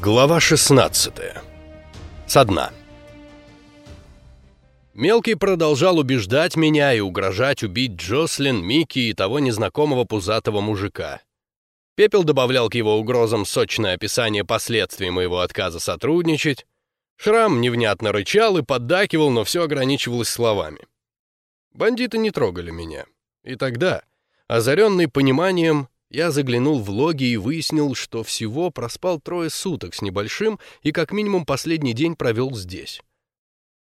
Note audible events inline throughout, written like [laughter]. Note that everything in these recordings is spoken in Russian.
Глава 16. Со дна. Мелкий продолжал убеждать меня и угрожать убить Джослин, Микки и того незнакомого пузатого мужика. Пепел добавлял к его угрозам сочное описание последствий моего отказа сотрудничать. Шрам невнятно рычал и поддакивал, но все ограничивалось словами. Бандиты не трогали меня. И тогда, озаренный пониманием, я заглянул в логи и выяснил, что всего проспал трое суток с небольшим и как минимум последний день провел здесь.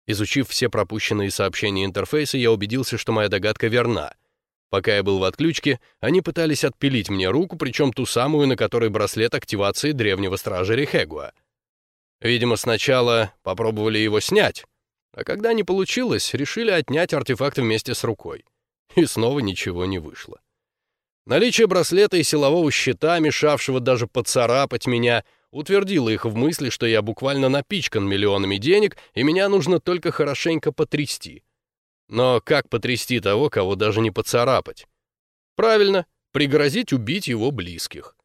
Изучив все пропущенные сообщения интерфейса, я убедился, что моя догадка верна. Пока я был в отключке, они пытались отпилить мне руку, причем ту самую, на которой браслет активации древнего стража Рихегуа. Видимо, сначала попробовали его снять, а когда не получилось, решили отнять артефакт вместе с рукой. И снова ничего не вышло. Наличие браслета и силового щита, мешавшего даже поцарапать меня, утвердило их в мысли, что я буквально напичкан миллионами денег, и меня нужно только хорошенько потрясти. Но как потрясти того, кого даже не поцарапать? Правильно, пригрозить убить его близких.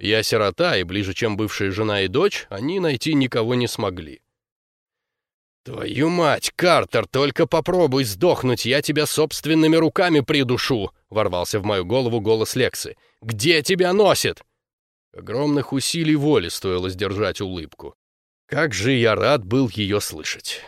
Я сирота, и ближе, чем бывшая жена и дочь, они найти никого не смогли. «Твою мать, Картер, только попробуй сдохнуть, я тебя собственными руками придушу!» — ворвался в мою голову голос Лексы. «Где тебя носит?» Огромных усилий воли стоило сдержать улыбку. Как же я рад был ее слышать.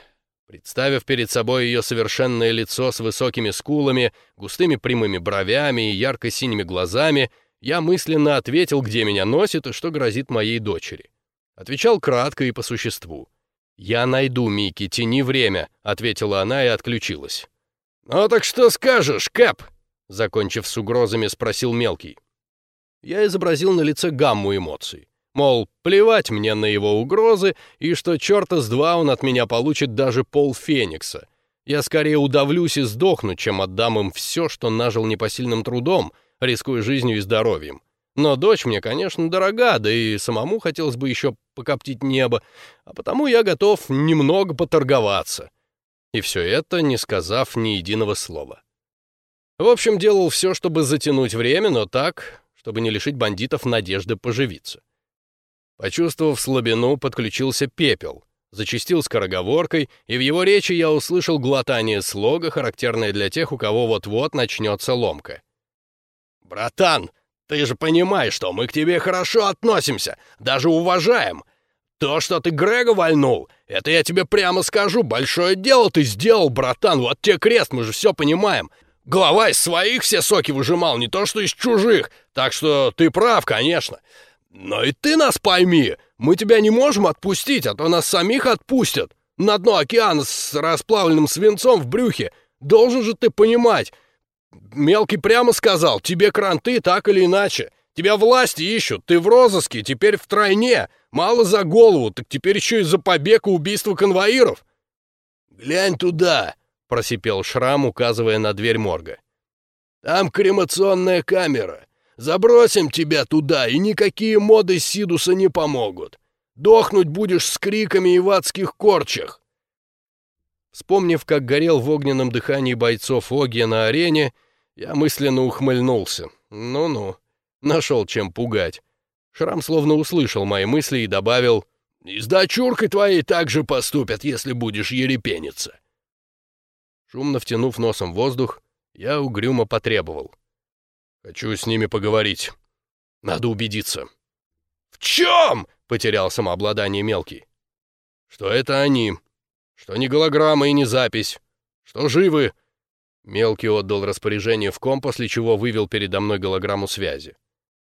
Представив перед собой ее совершенное лицо с высокими скулами, густыми прямыми бровями и ярко-синими глазами, я мысленно ответил, где меня носит и что грозит моей дочери. Отвечал кратко и по существу. «Я найду, Микки, тяни время», — ответила она и отключилась. «Ну так что скажешь, Кэп?» Закончив с угрозами, спросил мелкий. Я изобразил на лице гамму эмоций. Мол, плевать мне на его угрозы, и что черта с два он от меня получит даже пол Феникса. Я скорее удавлюсь и сдохну, чем отдам им все, что нажил непосильным трудом, рискуя жизнью и здоровьем. Но дочь мне, конечно, дорога, да и самому хотелось бы еще покоптить небо, а потому я готов немного поторговаться. И все это, не сказав ни единого слова. В общем, делал все, чтобы затянуть время, но так, чтобы не лишить бандитов надежды поживиться. Почувствовав слабину, подключился пепел, зачистил скороговоркой, и в его речи я услышал глотание слога, характерное для тех, у кого вот-вот начнется ломка. «Братан, ты же понимаешь, что мы к тебе хорошо относимся, даже уважаем. То, что ты Грега вальнул, это я тебе прямо скажу, большое дело ты сделал, братан, вот тебе крест, мы же все понимаем. Глава из своих все соки выжимал, не то что из чужих. Так что ты прав, конечно. Но и ты нас пойми, мы тебя не можем отпустить, а то нас самих отпустят. На дно океана с расплавленным свинцом в брюхе. Должен же ты понимать. Мелкий прямо сказал, тебе кранты так или иначе. Тебя власти ищут, ты в розыске, теперь в тройне. Мало за голову, так теперь еще и за побег и убийство конвоиров. Глянь туда, просипел Шрам, указывая на дверь морга. «Там кремационная камера. Забросим тебя туда, и никакие моды Сидуса не помогут. Дохнуть будешь с криками и в адских корчах». Вспомнив, как горел в огненном дыхании бойцов Огия на арене, я мысленно ухмыльнулся. Ну-ну, нашел чем пугать. Шрам словно услышал мои мысли и добавил, «И с дочуркой твоей так же поступят, если будешь ерепениться». Шумно втянув носом воздух, я угрюмо потребовал. «Хочу с ними поговорить. Надо убедиться». «В чем?» — потерял самообладание мелкий. «Что это они. Что не голограмма и не запись. Что живы». Мелкий отдал распоряжение в ком, после чего вывел передо мной голограмму связи.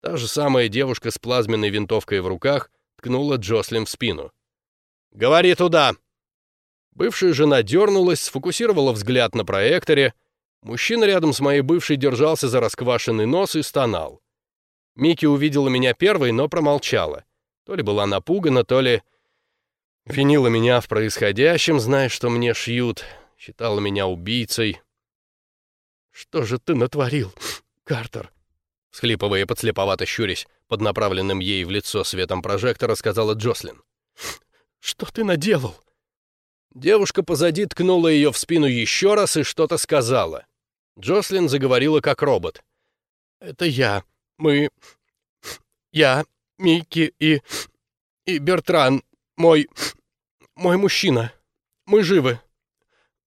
Та же самая девушка с плазменной винтовкой в руках ткнула Джослин в спину. «Говори туда!» Бывшая жена дернулась, сфокусировала взгляд на проекторе. Мужчина рядом с моей бывшей держался за расквашенный нос и стонал. Микки увидела меня первой, но промолчала. То ли была напугана, то ли винила меня в происходящем, зная, что мне шьют, считала меня убийцей. «Что же ты натворил, Картер?» Схлипывая подслеповато щурясь, под направленным ей в лицо светом прожектора, сказала Джослин. «Что ты наделал?» Девушка позади ткнула ее в спину еще раз и что-то сказала. Джослин заговорила как робот. «Это я. Мы... Я, Микки и... и Бертран, мой... мой мужчина. Мы живы.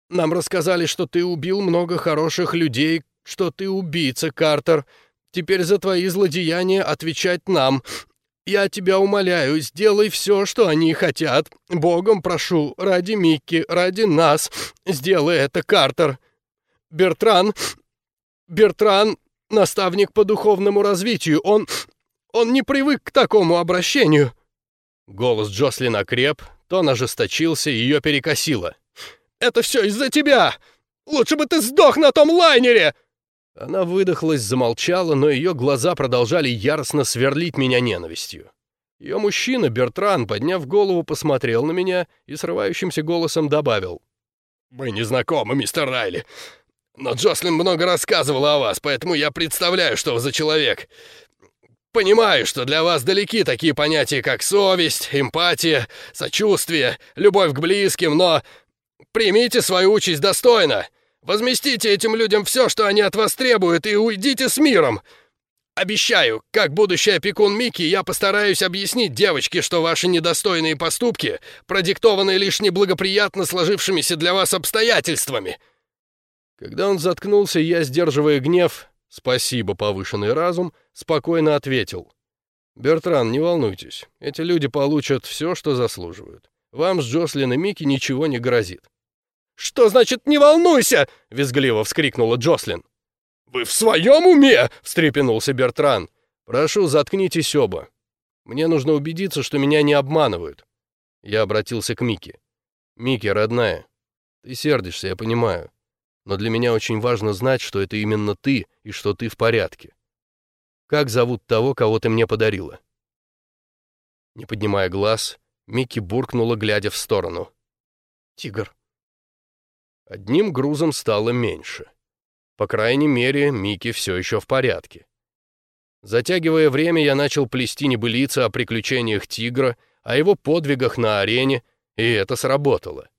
Нам рассказали, что ты убил много хороших людей, что ты убийца, Картер. Теперь за твои злодеяния отвечать нам. Я тебя умоляю, сделай все, что они хотят. Богом прошу, ради Микки, ради нас. Сделай это, Картер. Бертран... Бертран — наставник по духовному развитию. Он... он не привык к такому обращению». Голос Джослин окреп, тон ожесточился, ее перекосило. «Это все из-за тебя! Лучше бы ты сдох на том лайнере!» Она выдохлась, замолчала, но ее глаза продолжали яростно сверлить меня ненавистью. Ее мужчина, Бертран, подняв голову, посмотрел на меня и срывающимся голосом добавил. «Мы не знакомы, мистер Райли, но Джослин много рассказывала о вас, поэтому я представляю, что вы за человек. Понимаю, что для вас далеки такие понятия, как совесть, эмпатия, сочувствие, любовь к близким, но примите свою участь достойно. Возместите этим людям все, что они от вас требуют, и уйдите с миром. Обещаю, как будущий опекун Микки, я постараюсь объяснить девочке, что ваши недостойные поступки продиктованы лишь неблагоприятно сложившимися для вас обстоятельствами». Когда он заткнулся, я, сдерживая гнев, спасибо, повышенный разум, спокойно ответил. «Бертран, не волнуйтесь, эти люди получат все, что заслуживают. Вам с Джослин и Микки ничего не грозит. «Что значит «не волнуйся»?» — визгливо вскрикнула Джослин. «Вы в своем уме?» — встрепенулся Бертран. «Прошу, заткнитесь оба. Мне нужно убедиться, что меня не обманывают». Я обратился к Мике. «Микки, родная, ты сердишься, я понимаю. Но для меня очень важно знать, что это именно ты и что ты в порядке. Как зовут того, кого ты мне подарила?» Не поднимая глаз, Микки буркнула, глядя в сторону. «Тигр». Одним грузом стало меньше. По крайней мере, Микки все еще в порядке. Затягивая время, я начал плести небылицы о приключениях тигра, о его подвигах на арене, и это сработало.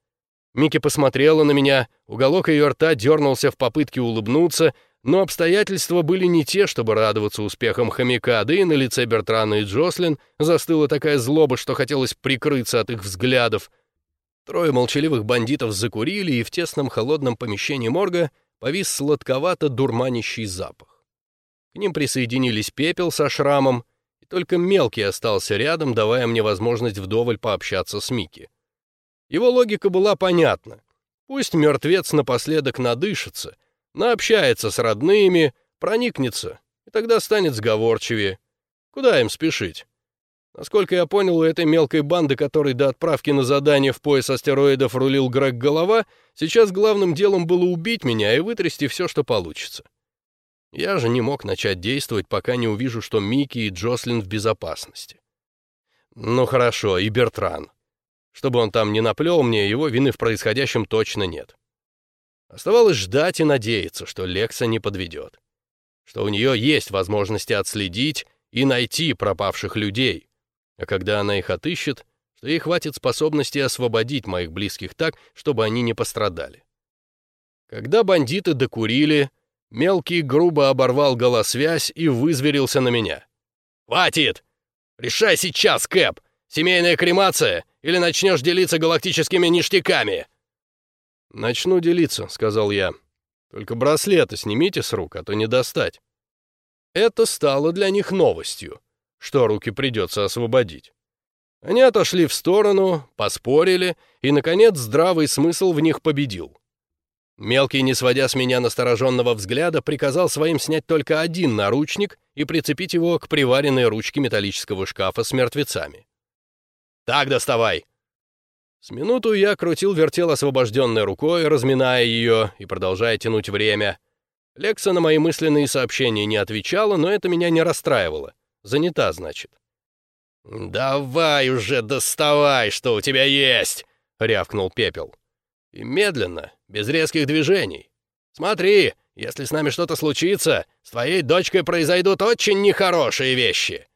Микки посмотрела на меня, уголок ее рта дернулся в попытке улыбнуться, но обстоятельства были не те, чтобы радоваться успехам хомяка, да и на лице Бертрана и Джослин застыла такая злоба, что хотелось прикрыться от их взглядов — Трое молчаливых бандитов закурили, и в тесном холодном помещении морга повис сладковато-дурманящий запах. К ним присоединились пепел со шрамом, и только мелкий остался рядом, давая мне возможность вдоволь пообщаться с Микки. Его логика была понятна. Пусть мертвец напоследок надышится, наобщается с родными, проникнется, и тогда станет сговорчивее. Куда им спешить? Насколько я понял, у этой мелкой банды, которой до отправки на задание в пояс астероидов рулил Грег Голова, сейчас главным делом было убить меня и вытрясти все, что получится. Я же не мог начать действовать, пока не увижу, что Микки и Джослин в безопасности. Ну хорошо, и Бертран. Чтобы он там не наплел мне, его вины в происходящем точно нет. Оставалось ждать и надеяться, что Лекса не подведет. Что у нее есть возможности отследить и найти пропавших людей, а когда она их отыщет, что ей хватит способности освободить моих близких так, чтобы они не пострадали. Когда бандиты докурили, мелкий грубо оборвал голосвязь и вызверился на меня. «Хватит! Решай сейчас, Кэп! Семейная кремация или начнешь делиться галактическими ништяками?» «Начну делиться», — сказал я. «Только браслеты снимите с рук, а то не достать». Это стало для них новостью что руки придется освободить. Они отошли в сторону, поспорили, и, наконец, здравый смысл в них победил. Мелкий, не сводя с меня настороженного взгляда, приказал своим снять только один наручник и прицепить его к приваренной ручке металлического шкафа с мертвецами. «Так доставай!» С минуту я крутил-вертел освобожденной рукой, разминая ее и продолжая тянуть время. Лекса на мои мысленные сообщения не отвечала, но это меня не расстраивало. Занята, значит. «Давай уже доставай, что у тебя есть!» — рявкнул Пепел. «И медленно, без резких движений. Смотри, если с нами что-то случится, с твоей дочкой произойдут очень нехорошие вещи!»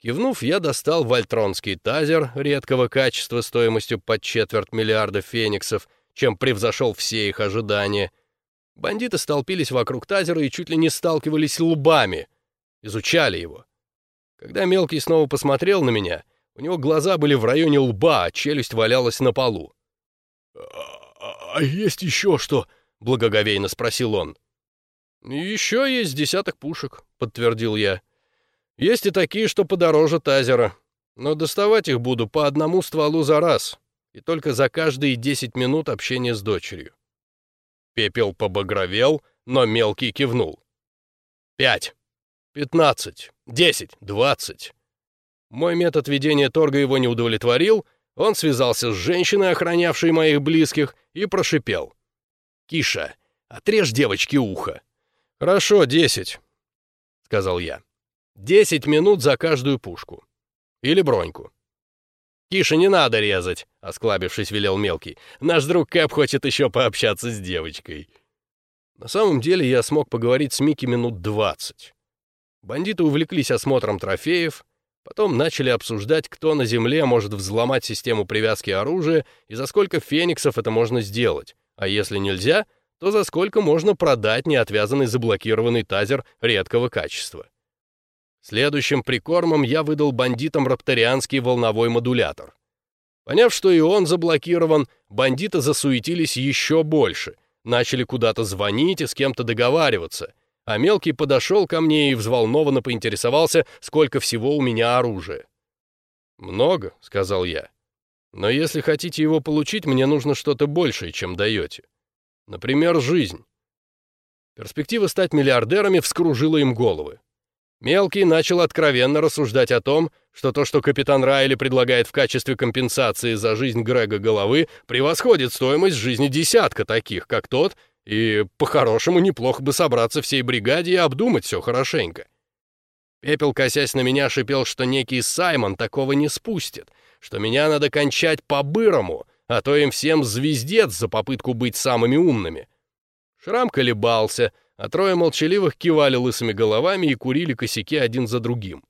Кивнув, я достал вольтронский тазер редкого качества стоимостью под четверть миллиарда фениксов, чем превзошел все их ожидания. Бандиты столпились вокруг тазера и чуть ли не сталкивались лбами, изучали его. Когда мелкий снова посмотрел на меня, У него глаза были в районе лба, а челюсть валялась на полу. «А, -а есть еще что?» — благоговейно спросил он. «Еще есть десяток пушек», — подтвердил я. «Есть и такие, что подороже тазера, но доставать их буду по одному стволу за раз, и только за каждые десять минут общения с дочерью». Пепел побагровел, но мелкий кивнул. «Пять, пятнадцать, десять, двадцать». Мой метод ведения торга его не удовлетворил, он связался с женщиной, охранявшей моих близких, и прошипел. «Киша, отрежь девочке ухо». «Хорошо, десять», — сказал я. «Десять минут за каждую пушку. Или броньку». «Киша, не надо резать», — осклабившись, велел мелкий. «Наш друг Кэп хочет еще пообщаться с девочкой». На самом деле я смог поговорить с Микки минут двадцать. Бандиты увлеклись осмотром трофеев, Потом начали обсуждать, кто на Земле может взломать систему привязки оружия и за сколько фениксов это можно сделать, а если нельзя, то за сколько можно продать неотвязанный заблокированный тазер редкого качества. Следующим прикормом я выдал бандитам рапторианский волновой модулятор. Поняв, что и он заблокирован, бандиты засуетились еще больше, начали куда-то звонить и с кем-то договариваться, а мелкий подошел ко мне и взволнованно поинтересовался, сколько всего у меня оружия. «Много», — сказал я. «Но если хотите его получить, мне нужно что-то большее, чем даете. Например, жизнь». Перспектива стать миллиардерами вскружила им головы. Мелкий начал откровенно рассуждать о том, что то, что капитан Райли предлагает в качестве компенсации за жизнь Грега Головы, превосходит стоимость жизни десятка таких, как тот, и по-хорошему неплохо бы собраться всей бригаде и обдумать все хорошенько. Пепел, косясь на меня, шипел, что некий Саймон такого не спустит, что меня надо кончать по-бырому, а то им всем звездец за попытку быть самыми умными. Шрам колебался, а трое молчаливых кивали лысыми головами и курили косяки один за другим.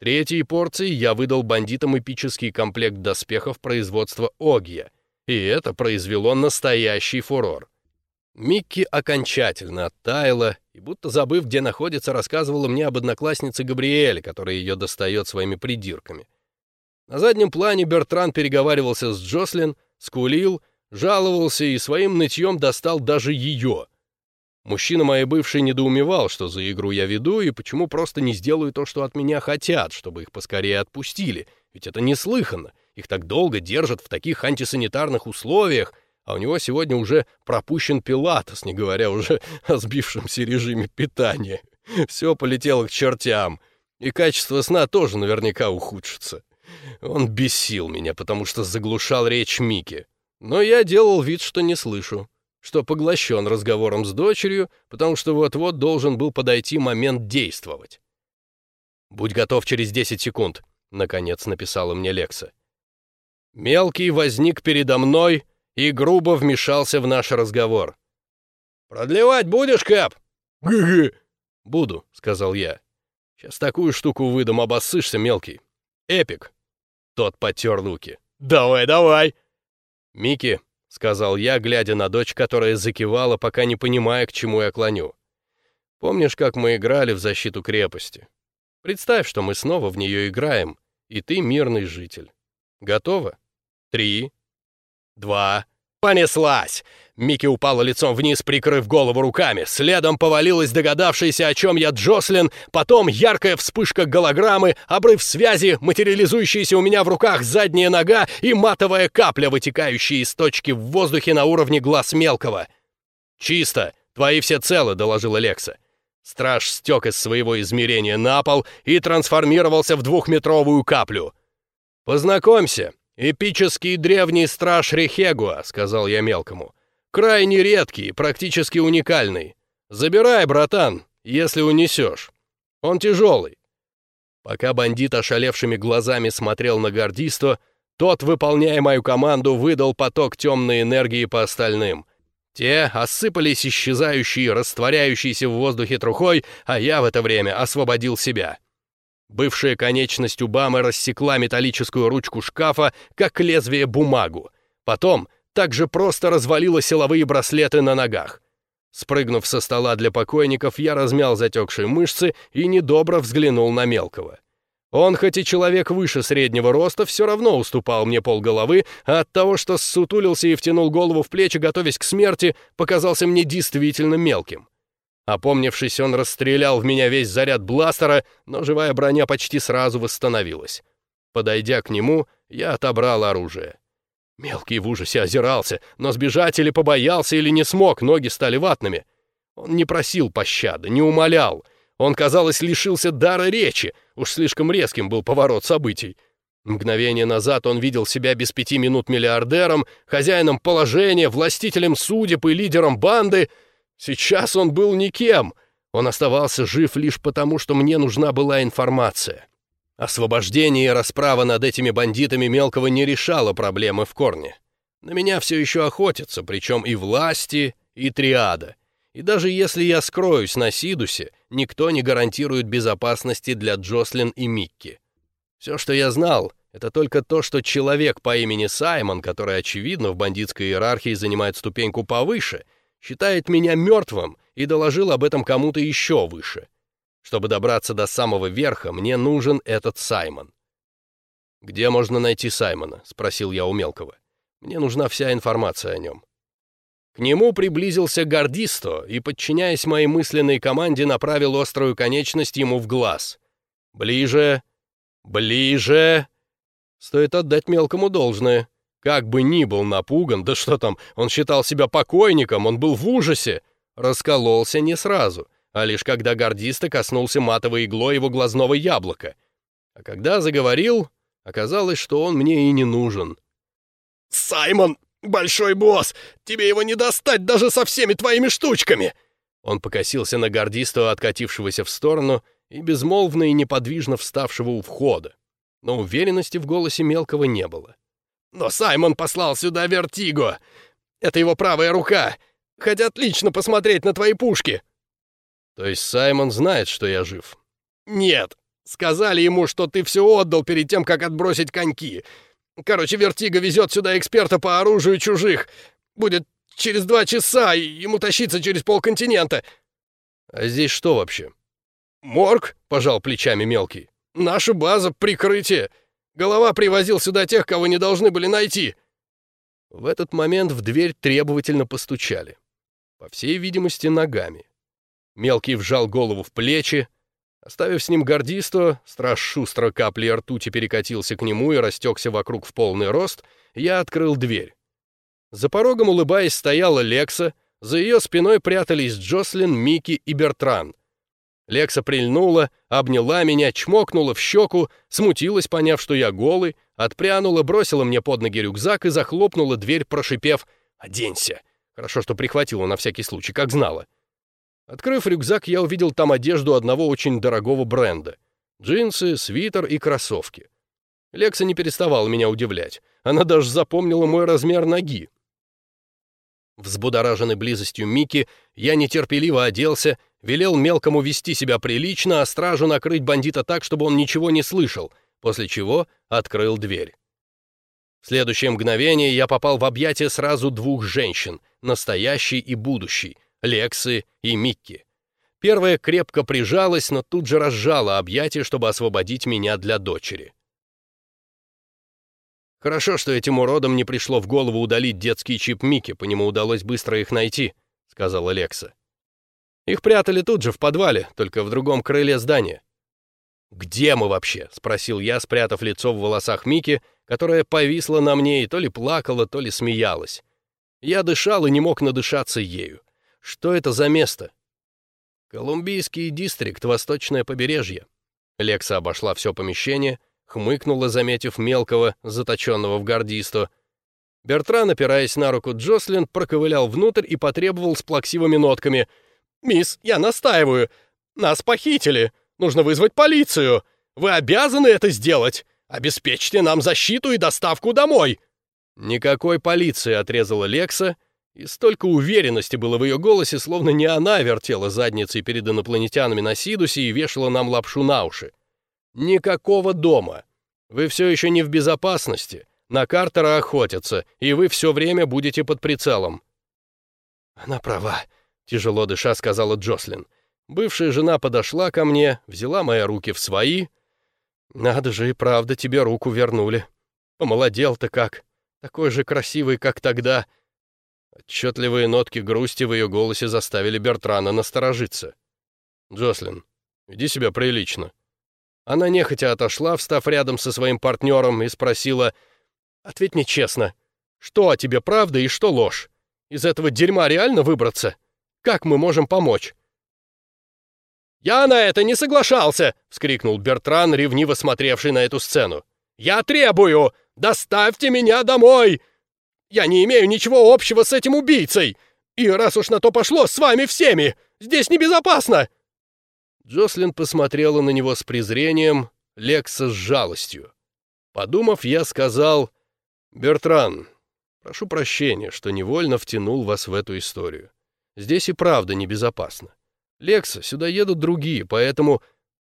Третьей порцией я выдал бандитам эпический комплект доспехов производства Огия, и это произвело настоящий фурор. Микки окончательно оттаяла и, будто забыв, где находится, рассказывала мне об однокласснице Габриэле, которая ее достает своими придирками. На заднем плане Бертран переговаривался с Джослин, скулил, жаловался и своим нытьем достал даже ее. Мужчина моей бывшей недоумевал, что за игру я веду и почему просто не сделаю то, что от меня хотят, чтобы их поскорее отпустили, ведь это неслыханно. Их так долго держат в таких антисанитарных условиях, а у него сегодня уже пропущен пилатес, не говоря уже [laughs] о сбившемся режиме питания. Все полетело к чертям, и качество сна тоже наверняка ухудшится. Он бесил меня, потому что заглушал речь Мики. Но я делал вид, что не слышу, что поглощен разговором с дочерью, потому что вот-вот должен был подойти момент действовать. «Будь готов через 10 секунд», — наконец написала мне Лекса. Мелкий возник передо мной, и грубо вмешался в наш разговор. «Продлевать будешь, Кэп?» «Гэ-гэ!» «Буду», — сказал я. «Сейчас такую штуку выдам, обоссышься, мелкий. Эпик». Тот потер руки. «Давай, давай!» «Микки», — сказал я, глядя на дочь, которая закивала, пока не понимая, к чему я клоню. «Помнишь, как мы играли в защиту крепости? Представь, что мы снова в нее играем, и ты мирный житель. Готова? Три, два. Понеслась! Микки упала лицом вниз, прикрыв голову руками. Следом повалилась догадавшаяся, о чем я Джослин, потом яркая вспышка голограммы, обрыв связи, материализующаяся у меня в руках задняя нога и матовая капля, вытекающая из точки в воздухе на уровне глаз мелкого. «Чисто! Твои все целы», — доложила Лекса. Страж стек из своего измерения на пол и трансформировался в двухметровую каплю. «Познакомься, «Эпический древний страж Рехегуа», — сказал я мелкому. «Крайне редкий, практически уникальный. Забирай, братан, если унесешь. Он тяжелый». Пока бандит ошалевшими глазами смотрел на гордиство, тот, выполняя мою команду, выдал поток темной энергии по остальным. Те осыпались исчезающей, растворяющейся в воздухе трухой, а я в это время освободил себя. Бывшая конечность Убамы рассекла металлическую ручку шкафа, как лезвие бумагу. Потом также просто развалила силовые браслеты на ногах. Спрыгнув со стола для покойников, я размял затекшие мышцы и недобро взглянул на мелкого. Он, хоть и человек выше среднего роста, все равно уступал мне полголовы, а от того, что ссутулился и втянул голову в плечи, готовясь к смерти, показался мне действительно мелким. Опомнившись, он расстрелял в меня весь заряд бластера, но живая броня почти сразу восстановилась. Подойдя к нему, я отобрал оружие. Мелкий в ужасе озирался, но сбежать или побоялся, или не смог, ноги стали ватными. Он не просил пощады, не умолял. Он, казалось, лишился дара речи, уж слишком резким был поворот событий. Мгновение назад он видел себя без пяти минут миллиардером, хозяином положения, властителем судеб и лидером банды. Сейчас он был никем. Он оставался жив лишь потому, что мне нужна была информация. Освобождение и расправа над этими бандитами мелкого не решало проблемы в корне. На меня все еще охотятся, причем и власти, и триада. И даже если я скроюсь на Сидусе, никто не гарантирует безопасности для Джослин и Микки. Все, что я знал, это только то, что человек по имени Саймон, который, очевидно, в бандитской иерархии занимает ступеньку повыше, считает меня мертвым и доложил об этом кому-то еще выше. Чтобы добраться до самого верха, мне нужен этот Саймон. «Где можно найти Саймона?» — спросил я у Мелкого. «Мне нужна вся информация о нем». К нему приблизился Гордисто и, подчиняясь моей мысленной команде, направил острую конечность ему в глаз. «Ближе! Ближе!» Стоит отдать мелкому должное. Как бы ни был напуган, да что там, он считал себя покойником, он был в ужасе. Раскололся не сразу а лишь когда гордисто коснулся матовой иглой его глазного яблока. А когда заговорил, оказалось, что он мне и не нужен. «Саймон, большой босс, тебе его не достать даже со всеми твоими штучками!» Он покосился на гордистого, откатившегося в сторону, и безмолвно и неподвижно вставшего у входа. Но уверенности в голосе мелкого не было. «Но Саймон послал сюда Вертиго! Это его правая рука! Хотят лично посмотреть на твои пушки!» То есть Саймон знает, что я жив? Нет. Сказали ему, что ты все отдал перед тем, как отбросить коньки. Короче, Вертиго везет сюда эксперта по оружию чужих. Будет через два часа, и ему тащиться через полконтинента. А здесь что вообще? Морг, пожал плечами мелкий. Наша база, прикрытие. Голова привозил сюда тех, кого не должны были найти. В этот момент в дверь требовательно постучали. По всей видимости, ногами. Мелкий вжал голову в плечи. Оставив с ним гордисто, страж шустро капли ртути перекатился к нему и растекся вокруг в полный рост, я открыл дверь. За порогом, улыбаясь, стояла Лекса, за ее спиной прятались Джослин, Микки и Бертран. Лекса прильнула, обняла меня, чмокнула в щеку, смутилась, поняв, что я голый, отпрянула, бросила мне под ноги рюкзак и захлопнула дверь, прошипев «Оденься!» Хорошо, что прихватила на всякий случай, как знала. Открыв рюкзак, я увидел там одежду одного очень дорогого бренда. Джинсы, свитер и кроссовки. Лекса не переставала меня удивлять. Она даже запомнила мой размер ноги. Взбудораженный близостью Мики, я нетерпеливо оделся, велел мелкому вести себя прилично, а стражу накрыть бандита так, чтобы он ничего не слышал, после чего открыл дверь. В следующее мгновение я попал в объятия сразу двух женщин, настоящей и будущей, Лексы и Микки. Первая крепко прижалась, но тут же разжала объятия, чтобы освободить меня для дочери. Хорошо, что этим уродам не пришло в голову удалить детский чип Микки, по нему удалось быстро их найти, сказала Лекса. Их прятали тут же в подвале, только в другом крыле здания. «Где мы вообще?» — спросил я, спрятав лицо в волосах Мики, которая повисла на мне и то ли плакала, то ли смеялась. Я дышал и не мог надышаться ею. Что это за место? Колумбийский дистрикт, восточное побережье. Лекса обошла все помещение, хмыкнула, заметив мелкого, заточенного в гордисто. Бертран, опираясь на руку Джослин, проковылял внутрь и потребовал с плаксивыми нотками. «Мисс, я настаиваю. Нас похитили. Нужно вызвать полицию. Вы обязаны это сделать. Обеспечьте нам защиту и доставку домой». «Никакой полиции», — отрезала Лекса и столько уверенности было в ее голосе, словно не она вертела задницей перед инопланетянами на Сидусе и вешала нам лапшу на уши. «Никакого дома. Вы все еще не в безопасности. На Картера охотятся, и вы все время будете под прицелом». «Она права», — тяжело дыша сказала Джослин. Бывшая жена подошла ко мне, взяла мои руки в свои. Надо же, и правда тебе руку вернули. Помолодел-то как. Такой же красивый, как тогда. Отчетливые нотки грусти в ее голосе заставили Бертрана насторожиться. «Джослин, иди себя прилично». Она нехотя отошла, встав рядом со своим партнером, и спросила, «Ответь мне честно, что о тебе правда и что ложь? Из этого дерьма реально выбраться? Как мы можем помочь?» «Я на это не соглашался!» — вскрикнул Бертран, ревниво смотревший на эту сцену. «Я требую! Доставьте меня домой! Я не имею ничего общего с этим убийцей! И раз уж на то пошло, с вами всеми! Здесь небезопасно!» Джослин посмотрела на него с презрением, Лекса с жалостью. Подумав, я сказал, «Бертран, прошу прощения, что невольно втянул вас в эту историю. Здесь и правда небезопасно. Лекса, сюда едут другие, поэтому...»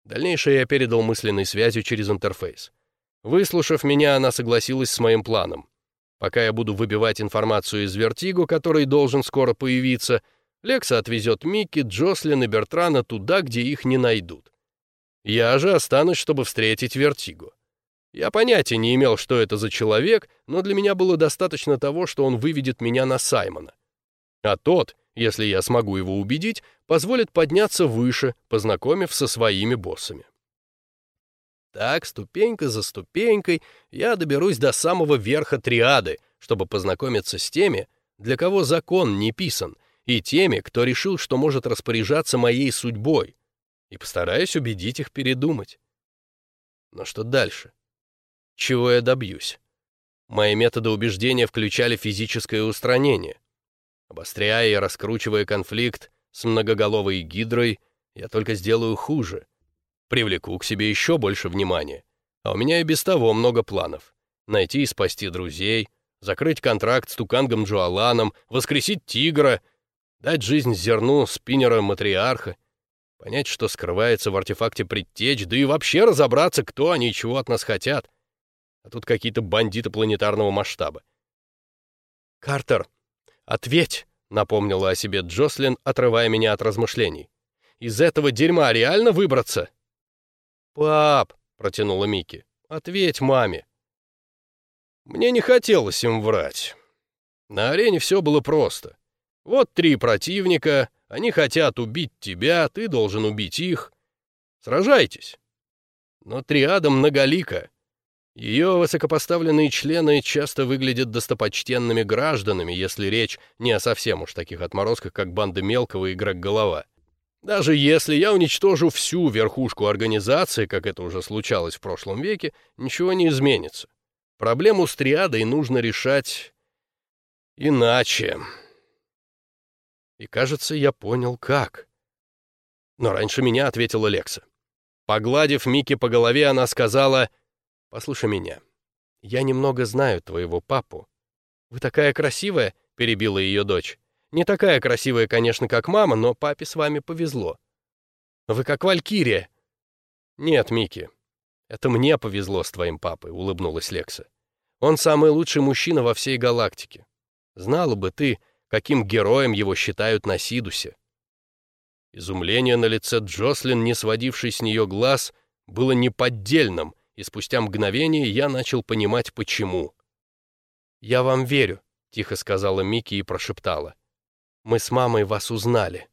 Дальнейшее я передал мысленной связью через интерфейс. Выслушав меня, она согласилась с моим планом. Пока я буду выбивать информацию из Вертиго, который должен скоро появиться, Лекса отвезет Микки, Джослин и Бертрана туда, где их не найдут. Я же останусь, чтобы встретить Вертиго. Я понятия не имел, что это за человек, но для меня было достаточно того, что он выведет меня на Саймона. А тот, если я смогу его убедить, позволит подняться выше, познакомив со своими боссами. Так, ступенька за ступенькой, я доберусь до самого верха триады, чтобы познакомиться с теми, для кого закон не писан, и теми, кто решил, что может распоряжаться моей судьбой, и постараюсь убедить их передумать. Но что дальше? Чего я добьюсь? Мои методы убеждения включали физическое устранение. Обостряя и раскручивая конфликт с многоголовой гидрой, я только сделаю хуже. Привлеку к себе еще больше внимания. А у меня и без того много планов. Найти и спасти друзей, закрыть контракт с Тукангом Джуаланом, воскресить тигра, дать жизнь зерну спиннера-матриарха, понять, что скрывается в артефакте предтеч, да и вообще разобраться, кто они и чего от нас хотят. А тут какие-то бандиты планетарного масштаба. «Картер, ответь!» — напомнила о себе Джослин, отрывая меня от размышлений. «Из этого дерьма реально выбраться?» «Пап!» — протянула Микки. «Ответь маме!» Мне не хотелось им врать. На арене все было просто. Вот три противника, они хотят убить тебя, ты должен убить их. Сражайтесь. Но триада многолика. Ее высокопоставленные члены часто выглядят достопочтенными гражданами, если речь не о совсем уж таких отморозках, как банда мелкого и голова. Даже если я уничтожу всю верхушку организации, как это уже случалось в прошлом веке, ничего не изменится. Проблему с триадой нужно решать иначе. И, кажется, я понял, как. Но раньше меня ответила Лекса. Погладив Микки по голове, она сказала, «Послушай меня, я немного знаю твоего папу». «Вы такая красивая», — перебила ее дочь. «Не такая красивая, конечно, как мама, но папе с вами повезло». «Вы как Валькирия». «Нет, Микки, это мне повезло с твоим папой», — улыбнулась Лекса. «Он самый лучший мужчина во всей галактике. Знала бы ты, каким героем его считают на Сидусе. Изумление на лице Джослин, не сводивший с нее глаз, было неподдельным, и спустя мгновение я начал понимать, почему. «Я вам верю», — тихо сказала Микки и прошептала. «Мы с мамой вас узнали».